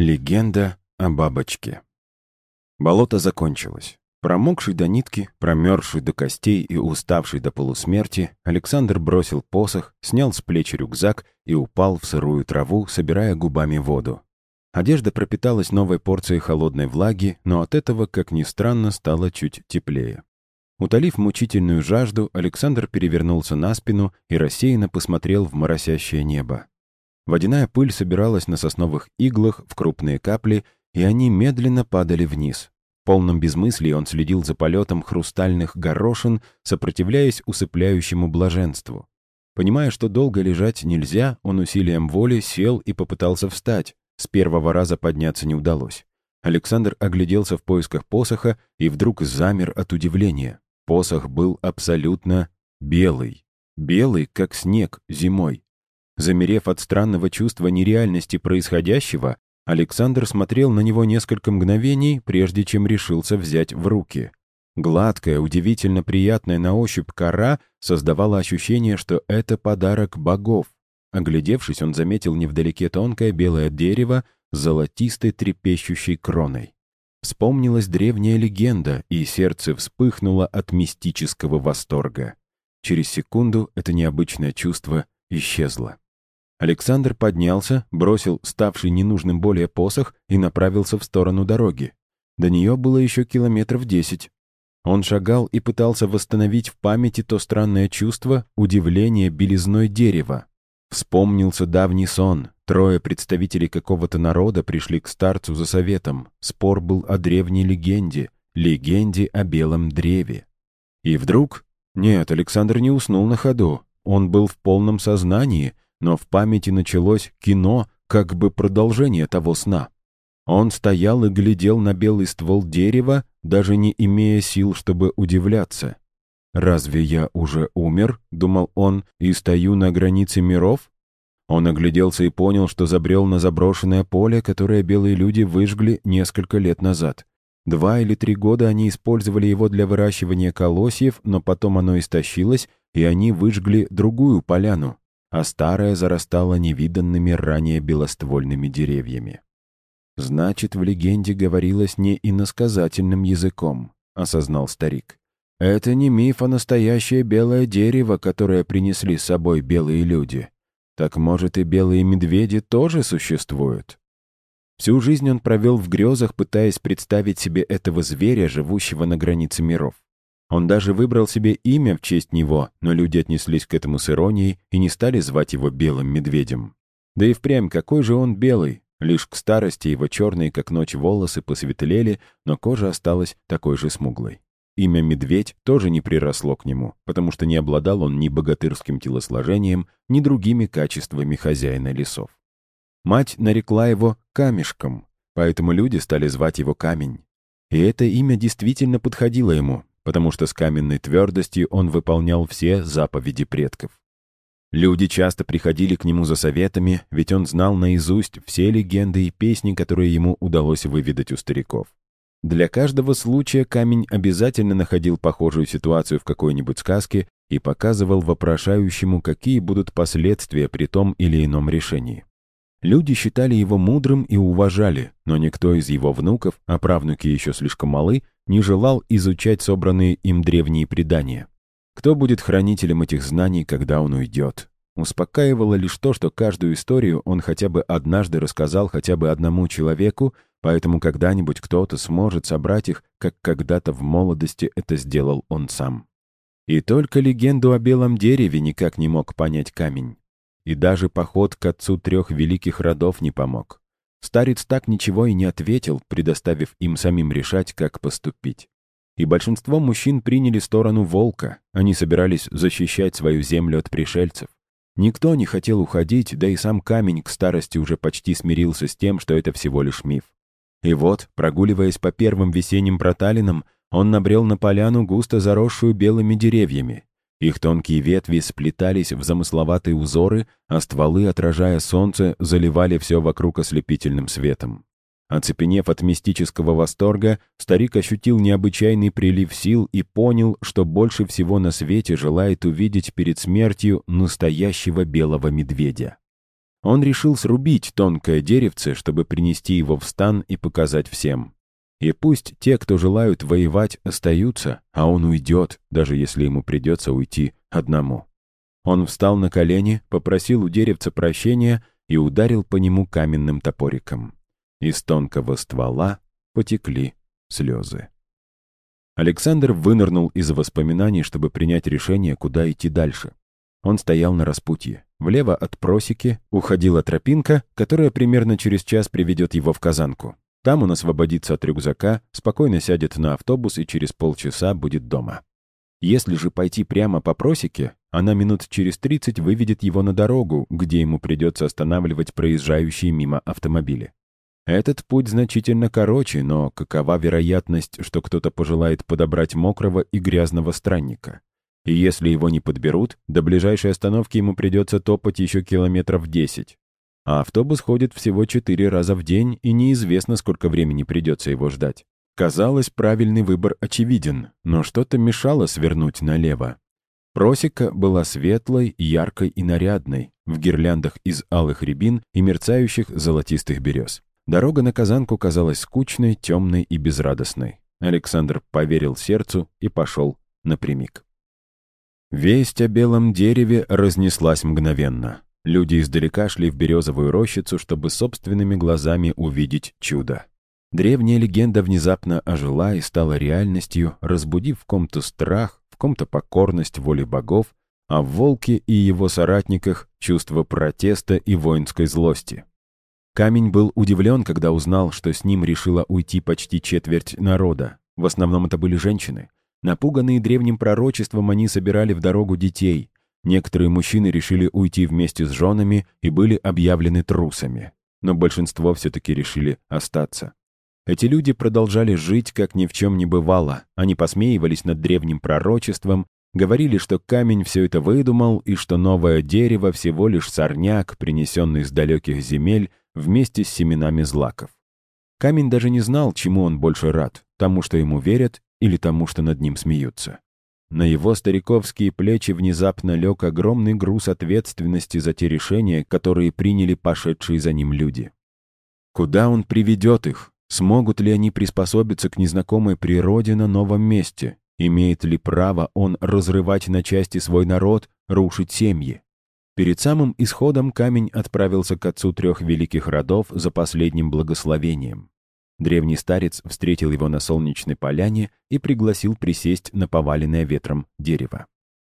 Легенда о бабочке. Болото закончилось. Промокший до нитки, промерзший до костей и уставший до полусмерти, Александр бросил посох, снял с плеч рюкзак и упал в сырую траву, собирая губами воду. Одежда пропиталась новой порцией холодной влаги, но от этого, как ни странно, стало чуть теплее. Утолив мучительную жажду, Александр перевернулся на спину и рассеянно посмотрел в моросящее небо. Водяная пыль собиралась на сосновых иглах в крупные капли, и они медленно падали вниз. В полном безмыслии он следил за полетом хрустальных горошин, сопротивляясь усыпляющему блаженству. Понимая, что долго лежать нельзя, он усилием воли сел и попытался встать. С первого раза подняться не удалось. Александр огляделся в поисках посоха и вдруг замер от удивления. Посох был абсолютно белый. Белый, как снег, зимой. Замерев от странного чувства нереальности происходящего, Александр смотрел на него несколько мгновений, прежде чем решился взять в руки. Гладкая, удивительно приятная на ощупь кора создавала ощущение, что это подарок богов. Оглядевшись, он заметил невдалеке тонкое белое дерево с золотистой трепещущей кроной. Вспомнилась древняя легенда, и сердце вспыхнуло от мистического восторга. Через секунду это необычное чувство исчезло. Александр поднялся, бросил ставший ненужным более посох и направился в сторону дороги. До нее было еще километров десять. Он шагал и пытался восстановить в памяти то странное чувство удивления белизной дерева. Вспомнился давний сон. Трое представителей какого-то народа пришли к старцу за советом. Спор был о древней легенде, легенде о белом древе. И вдруг... Нет, Александр не уснул на ходу. Он был в полном сознании — но в памяти началось кино, как бы продолжение того сна. Он стоял и глядел на белый ствол дерева, даже не имея сил, чтобы удивляться. «Разве я уже умер?» — думал он, — «и стою на границе миров?» Он огляделся и понял, что забрел на заброшенное поле, которое белые люди выжгли несколько лет назад. Два или три года они использовали его для выращивания колосьев, но потом оно истощилось, и они выжгли другую поляну а старая зарастала невиданными ранее белоствольными деревьями. «Значит, в легенде говорилось не иносказательным языком», — осознал старик. «Это не миф, а настоящее белое дерево, которое принесли с собой белые люди. Так, может, и белые медведи тоже существуют?» Всю жизнь он провел в грезах, пытаясь представить себе этого зверя, живущего на границе миров. Он даже выбрал себе имя в честь него, но люди отнеслись к этому с иронией и не стали звать его Белым Медведем. Да и впрямь, какой же он белый? Лишь к старости его черные, как ночь, волосы посветлели, но кожа осталась такой же смуглой. Имя Медведь тоже не приросло к нему, потому что не обладал он ни богатырским телосложением, ни другими качествами хозяина лесов. Мать нарекла его Камешком, поэтому люди стали звать его Камень. И это имя действительно подходило ему, потому что с каменной твердостью он выполнял все заповеди предков. Люди часто приходили к нему за советами, ведь он знал наизусть все легенды и песни, которые ему удалось выведать у стариков. Для каждого случая камень обязательно находил похожую ситуацию в какой-нибудь сказке и показывал вопрошающему, какие будут последствия при том или ином решении. Люди считали его мудрым и уважали, но никто из его внуков, а правнуки еще слишком малы, не желал изучать собранные им древние предания. Кто будет хранителем этих знаний, когда он уйдет? Успокаивало лишь то, что каждую историю он хотя бы однажды рассказал хотя бы одному человеку, поэтому когда-нибудь кто-то сможет собрать их, как когда-то в молодости это сделал он сам. И только легенду о белом дереве никак не мог понять камень. И даже поход к отцу трех великих родов не помог. Старец так ничего и не ответил, предоставив им самим решать, как поступить. И большинство мужчин приняли сторону волка. Они собирались защищать свою землю от пришельцев. Никто не хотел уходить, да и сам камень к старости уже почти смирился с тем, что это всего лишь миф. И вот, прогуливаясь по первым весенним проталинам, он набрел на поляну, густо заросшую белыми деревьями. Их тонкие ветви сплетались в замысловатые узоры, а стволы, отражая солнце, заливали все вокруг ослепительным светом. Оцепенев от мистического восторга, старик ощутил необычайный прилив сил и понял, что больше всего на свете желает увидеть перед смертью настоящего белого медведя. Он решил срубить тонкое деревце, чтобы принести его в стан и показать всем. И пусть те, кто желают воевать, остаются, а он уйдет, даже если ему придется уйти одному. Он встал на колени, попросил у деревца прощения и ударил по нему каменным топориком. Из тонкого ствола потекли слезы. Александр вынырнул из воспоминаний, чтобы принять решение, куда идти дальше. Он стоял на распутье. Влево от просеки уходила тропинка, которая примерно через час приведет его в Казанку. Там он освободится от рюкзака, спокойно сядет на автобус и через полчаса будет дома. Если же пойти прямо по просеке, она минут через 30 выведет его на дорогу, где ему придется останавливать проезжающие мимо автомобили. Этот путь значительно короче, но какова вероятность, что кто-то пожелает подобрать мокрого и грязного странника? И если его не подберут, до ближайшей остановки ему придется топать еще километров 10. А автобус ходит всего 4 раза в день, и неизвестно, сколько времени придется его ждать. Казалось, правильный выбор очевиден, но что-то мешало свернуть налево. Просека была светлой, яркой и нарядной, в гирляндах из алых рябин и мерцающих золотистых берез. Дорога на Казанку казалась скучной, темной и безрадостной. Александр поверил сердцу и пошел напрямик. Весть о белом дереве разнеслась мгновенно. Люди издалека шли в березовую рощицу, чтобы собственными глазами увидеть чудо. Древняя легенда внезапно ожила и стала реальностью, разбудив в ком-то страх, в ком-то покорность воле богов, а в волке и его соратниках чувство протеста и воинской злости. Камень был удивлен, когда узнал, что с ним решила уйти почти четверть народа. В основном это были женщины. Напуганные древним пророчеством, они собирали в дорогу детей. Некоторые мужчины решили уйти вместе с женами и были объявлены трусами. Но большинство все-таки решили остаться. Эти люди продолжали жить, как ни в чем не бывало. Они посмеивались над древним пророчеством, говорили, что камень все это выдумал и что новое дерево всего лишь сорняк, принесенный с далеких земель, вместе с семенами злаков. Камень даже не знал, чему он больше рад, тому, что ему верят, или тому, что над ним смеются. На его стариковские плечи внезапно лег огромный груз ответственности за те решения, которые приняли пошедшие за ним люди. Куда он приведет их? Смогут ли они приспособиться к незнакомой природе на новом месте? Имеет ли право он разрывать на части свой народ, рушить семьи? Перед самым исходом камень отправился к отцу трех великих родов за последним благословением. Древний старец встретил его на солнечной поляне и пригласил присесть на поваленное ветром дерево.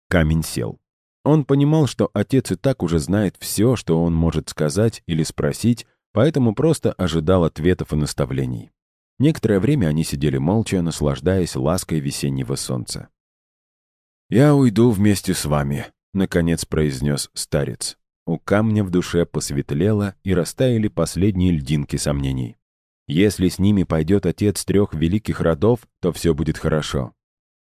Камень сел. Он понимал, что отец и так уже знает все, что он может сказать или спросить, поэтому просто ожидал ответов и наставлений. Некоторое время они сидели молча, наслаждаясь лаской весеннего солнца. «Я уйду вместе с вами», — наконец произнес старец. У камня в душе посветлело и растаяли последние льдинки сомнений. Если с ними пойдет отец трех великих родов, то все будет хорошо.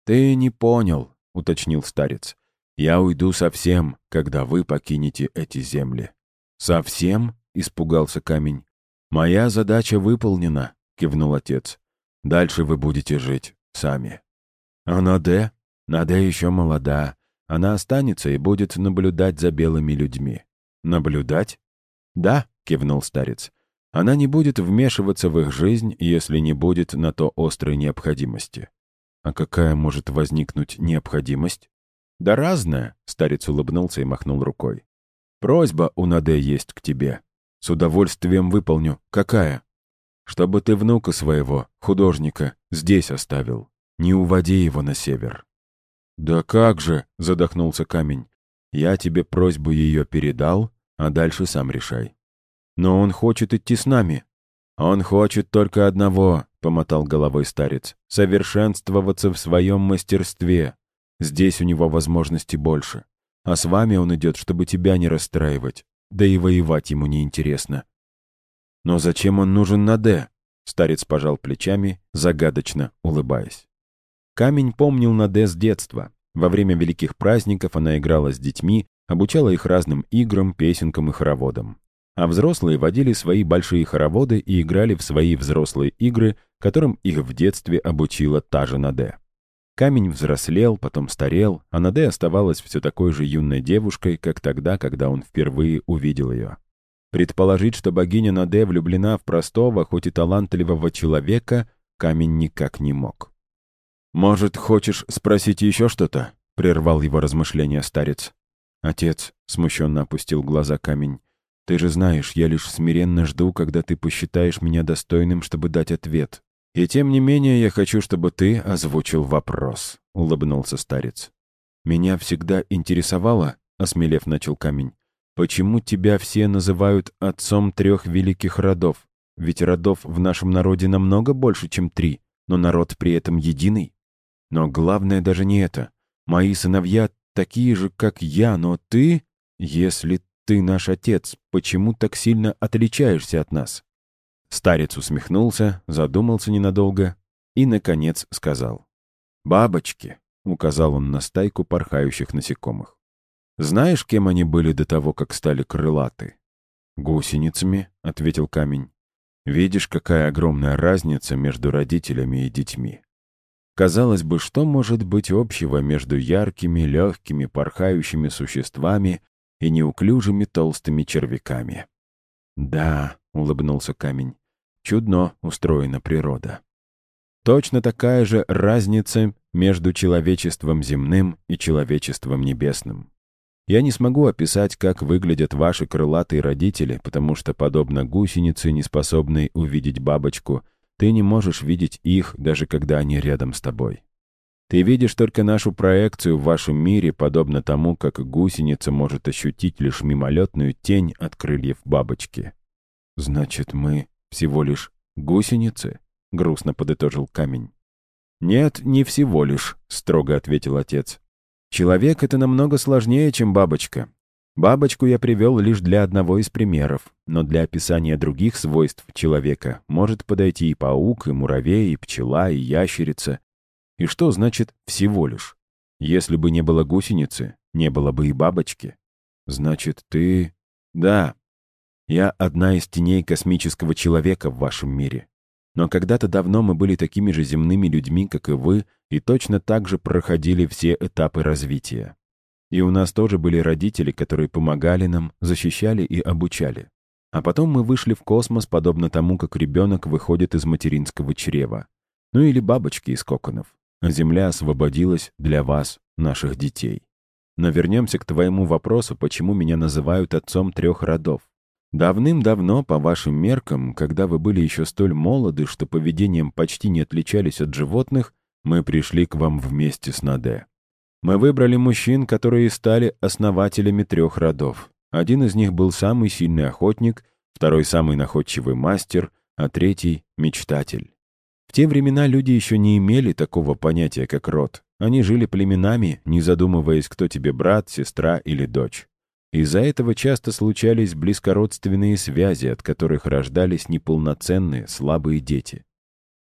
«Ты не понял», — уточнил старец. «Я уйду совсем, когда вы покинете эти земли». «Совсем?» — испугался камень. «Моя задача выполнена», — кивнул отец. «Дальше вы будете жить сами». «А Наде?» «Наде еще молода. Она останется и будет наблюдать за белыми людьми». «Наблюдать?» «Да», — кивнул старец. «Она не будет вмешиваться в их жизнь, если не будет на то острой необходимости». «А какая может возникнуть необходимость?» «Да разная», — старец улыбнулся и махнул рукой. «Просьба у Наде есть к тебе. С удовольствием выполню. Какая?» «Чтобы ты внука своего, художника, здесь оставил. Не уводи его на север». «Да как же!» — задохнулся камень. «Я тебе просьбу ее передал, а дальше сам решай». «Но он хочет идти с нами». «Он хочет только одного», — помотал головой старец, «совершенствоваться в своем мастерстве. Здесь у него возможностей больше. А с вами он идет, чтобы тебя не расстраивать. Да и воевать ему неинтересно». «Но зачем он нужен на «Д»?» Старец пожал плечами, загадочно улыбаясь. Камень помнил Наде с детства. Во время великих праздников она играла с детьми, обучала их разным играм, песенкам и хороводам. А взрослые водили свои большие хороводы и играли в свои взрослые игры, которым их в детстве обучила та же Наде. Камень взрослел, потом старел, а Наде оставалась все такой же юной девушкой, как тогда, когда он впервые увидел ее. Предположить, что богиня Наде влюблена в простого, хоть и талантливого человека, камень никак не мог. «Может, хочешь спросить еще что-то?» — прервал его размышления старец. «Отец», — смущенно опустил глаза камень, — «ты же знаешь, я лишь смиренно жду, когда ты посчитаешь меня достойным, чтобы дать ответ. И тем не менее я хочу, чтобы ты озвучил вопрос», — улыбнулся старец. «Меня всегда интересовало», — осмелев начал камень, «почему тебя все называют отцом трех великих родов? Ведь родов в нашем народе намного больше, чем три, но народ при этом единый». Но главное даже не это. Мои сыновья такие же, как я, но ты, если ты наш отец, почему так сильно отличаешься от нас?» Старец усмехнулся, задумался ненадолго и, наконец, сказал. «Бабочки», — указал он на стайку порхающих насекомых. «Знаешь, кем они были до того, как стали крылаты?» «Гусеницами», — ответил камень. «Видишь, какая огромная разница между родителями и детьми. Казалось бы, что может быть общего между яркими, легкими, порхающими существами и неуклюжими толстыми червяками? «Да», — улыбнулся камень, — «чудно устроена природа». Точно такая же разница между человечеством земным и человечеством небесным. Я не смогу описать, как выглядят ваши крылатые родители, потому что, подобно гусенице, не способной увидеть бабочку — ты не можешь видеть их, даже когда они рядом с тобой. Ты видишь только нашу проекцию в вашем мире, подобно тому, как гусеница может ощутить лишь мимолетную тень от крыльев бабочки. «Значит, мы всего лишь гусеницы?» — грустно подытожил камень. «Нет, не всего лишь», — строго ответил отец. «Человек — это намного сложнее, чем бабочка. Бабочку я привел лишь для одного из примеров, но для описания других свойств человека может подойти и паук, и муравей, и пчела, и ящерица. И что значит «всего лишь»? Если бы не было гусеницы, не было бы и бабочки. Значит, ты... Да, я одна из теней космического человека в вашем мире. Но когда-то давно мы были такими же земными людьми, как и вы, и точно так же проходили все этапы развития. И у нас тоже были родители, которые помогали нам, защищали и обучали. А потом мы вышли в космос, подобно тому, как ребенок выходит из материнского чрева. Ну или бабочки из коконов. Земля освободилась для вас, наших детей. Но вернемся к твоему вопросу, почему меня называют отцом трех родов. Давным-давно, по вашим меркам, когда вы были еще столь молоды, что поведением почти не отличались от животных, мы пришли к вам вместе с Наде. Мы выбрали мужчин, которые стали основателями трех родов. Один из них был самый сильный охотник, второй самый находчивый мастер, а третий — мечтатель. В те времена люди еще не имели такого понятия, как род. Они жили племенами, не задумываясь, кто тебе брат, сестра или дочь. Из-за этого часто случались близкородственные связи, от которых рождались неполноценные, слабые дети.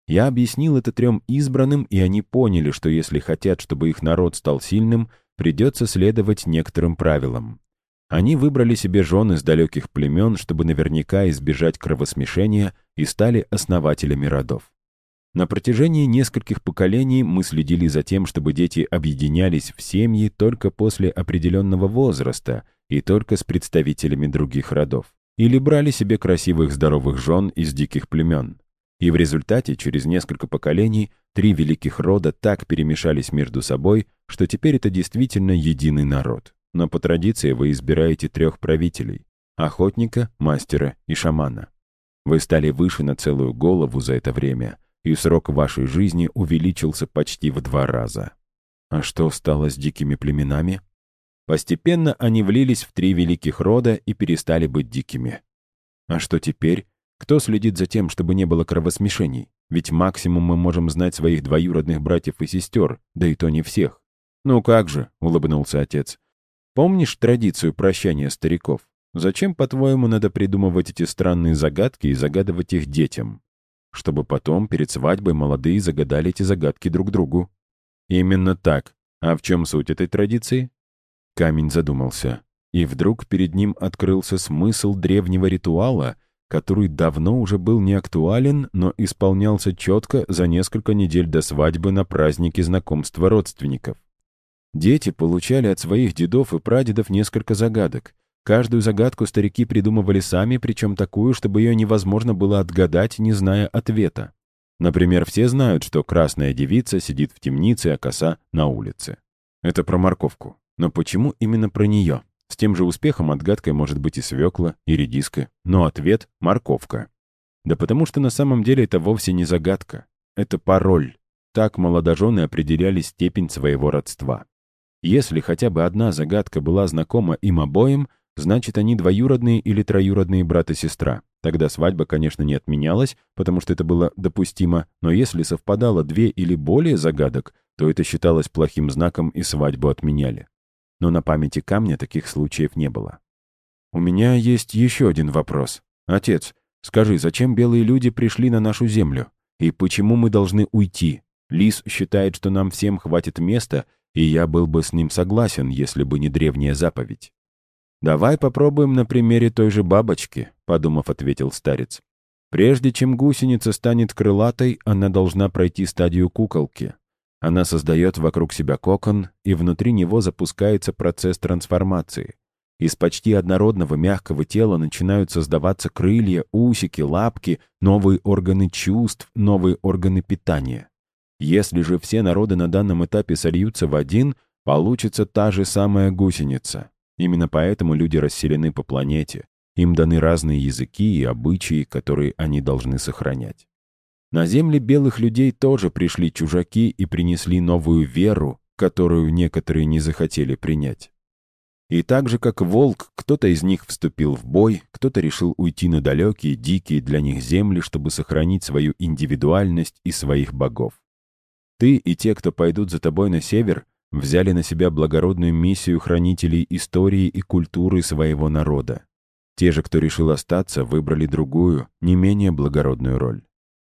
Я объяснил это трем избранным, и они поняли, что если хотят, чтобы их народ стал сильным, придется следовать некоторым правилам. Они выбрали себе жен из далеких племен, чтобы наверняка избежать кровосмешения, и стали основателями родов. На протяжении нескольких поколений мы следили за тем, чтобы дети объединялись в семьи только после определенного возраста и только с представителями других родов. Или брали себе красивых здоровых жен из диких племен. И в результате, через несколько поколений, три великих рода так перемешались между собой, что теперь это действительно единый народ. Но по традиции вы избираете трех правителей – охотника, мастера и шамана. Вы стали выше на целую голову за это время, и срок вашей жизни увеличился почти в два раза. А что стало с дикими племенами? Постепенно они влились в три великих рода и перестали быть дикими. А что теперь? Кто следит за тем, чтобы не было кровосмешений? Ведь максимум мы можем знать своих двоюродных братьев и сестер, да и то не всех. «Ну как же», — улыбнулся отец. «Помнишь традицию прощания стариков? Зачем, по-твоему, надо придумывать эти странные загадки и загадывать их детям? Чтобы потом, перед свадьбой, молодые загадали эти загадки друг другу». «Именно так. А в чем суть этой традиции?» Камень задумался. И вдруг перед ним открылся смысл древнего ритуала — который давно уже был не актуален, но исполнялся четко за несколько недель до свадьбы на празднике знакомства родственников. Дети получали от своих дедов и прадедов несколько загадок. Каждую загадку старики придумывали сами, причем такую, чтобы ее невозможно было отгадать, не зная ответа. Например, все знают, что красная девица сидит в темнице, а коса на улице. Это про морковку. Но почему именно про нее? С тем же успехом отгадкой может быть и свекла, и редиска, но ответ — морковка. Да потому что на самом деле это вовсе не загадка. Это пароль. Так молодожены определяли степень своего родства. Если хотя бы одна загадка была знакома им обоим, значит, они двоюродные или троюродные брат и сестра. Тогда свадьба, конечно, не отменялась, потому что это было допустимо, но если совпадало две или более загадок, то это считалось плохим знаком и свадьбу отменяли. Но на памяти камня таких случаев не было. «У меня есть еще один вопрос. Отец, Скажи, зачем белые люди пришли на нашу землю? И почему мы должны уйти? Лис считает, что нам всем хватит места, и я был бы с ним согласен, если бы не древняя заповедь. «Давай попробуем на примере той же бабочки», — подумав, ответил старец. «Прежде чем гусеница станет крылатой, она должна пройти стадию куколки. Она создает вокруг себя кокон, и внутри него запускается процесс трансформации. Из почти однородного мягкого тела начинают создаваться крылья, усики, лапки, новые органы чувств, новые органы питания. Если же все народы на данном этапе сольются в один, получится та же самая гусеница. Именно поэтому люди расселены по планете. Им даны разные языки и обычаи, которые они должны сохранять. На земле белых людей тоже пришли чужаки и принесли новую веру, которую некоторые не захотели принять. И так же, как волк, кто-то из них вступил в бой, кто-то решил уйти на далекие, дикие для них земли, чтобы сохранить свою индивидуальность и своих богов. Ты и те, кто пойдут за тобой на север, взяли на себя благородную миссию хранителей истории и культуры своего народа. Те же, кто решил остаться, выбрали другую, не менее благородную роль.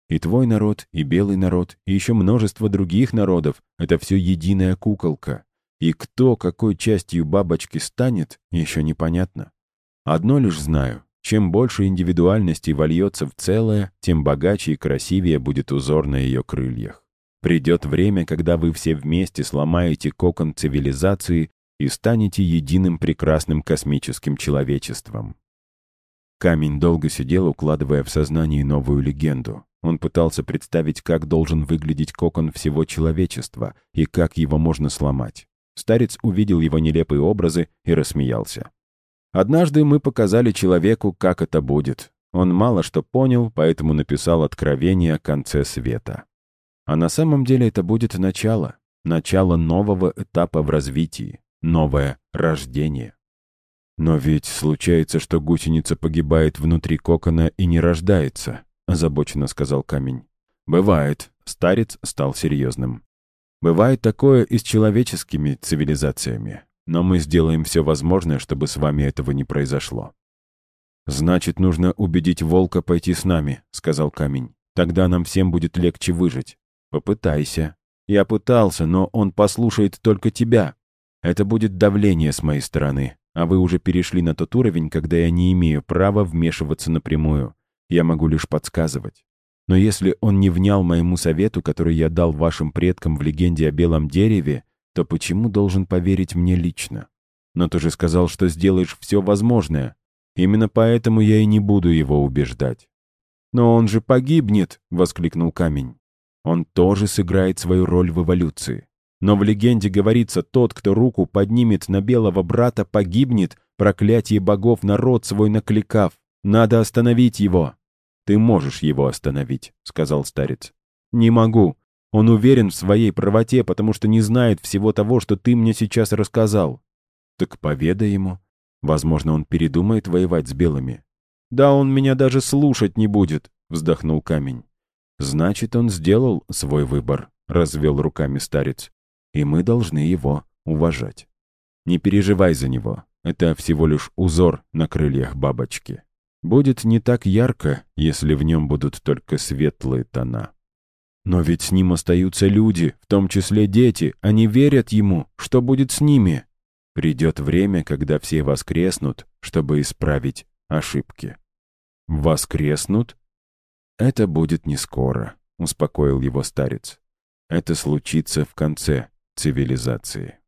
И твой народ, и белый народ, и еще множество других народов — это все единая куколка, и кто какой частью бабочки станет, еще непонятно. Одно лишь знаю. Чем больше индивидуальности вольется в целое, тем богаче и красивее будет узор на ее крыльях. Придет время, когда вы все вместе сломаете кокон цивилизации и станете единым прекрасным космическим человечеством. Камень долго сидел, укладывая в сознание новую легенду. Он пытался представить, как должен выглядеть кокон всего человечества и как его можно сломать. Старец увидел его нелепые образы и рассмеялся. «Однажды мы показали человеку, как это будет. Он мало что понял, поэтому написал откровение о конце света. А на самом деле это будет начало. Начало нового этапа в развитии. Новое рождение. «Но ведь случается, что гусеница погибает внутри кокона и не рождается», — озабоченно сказал камень. «Бывает». Старец стал серьезным. Бывает такое и с человеческими цивилизациями, но мы сделаем все возможное, чтобы с вами этого не произошло. «Значит, нужно убедить волка пойти с нами», — сказал камень. «Тогда нам всем будет легче выжить. Попытайся». «Я пытался, но он послушает только тебя. Это будет давление с моей стороны, а вы уже перешли на тот уровень, когда я не имею права вмешиваться напрямую. Я могу лишь подсказывать. Но если он не внял моему совету, который я дал вашим предкам в легенде о белом дереве, то почему должен поверить мне лично? Но ты же сказал, что сделаешь все возможное. Именно поэтому я и не буду его убеждать. «Но он же погибнет!» — воскликнул камень. «Он тоже сыграет свою роль в эволюции. Но в легенде говорится, тот, кто руку поднимет на белого брата, погибнет, проклятие богов народ свой накликав. Надо остановить его!» «Ты можешь его остановить», — сказал старец. «Не могу. Он уверен в своей правоте, потому что не знает всего того, что ты мне сейчас рассказал». «Так поведай ему. Возможно, он передумает воевать с белыми». «Да он меня даже слушать не будет», — вздохнул камень. «Значит, он сделал свой выбор», — развел руками старец. «И мы должны его уважать. Не переживай за него. Это всего лишь узор на крыльях бабочки». Будет не так ярко, если в нем будут только светлые тона. Но ведь с ним остаются люди, в том числе дети. Они верят ему. Что будет с ними? Придет время, когда все воскреснут, чтобы исправить ошибки. Воскреснут? Это будет не скоро, успокоил его старец. Это случится в конце цивилизации.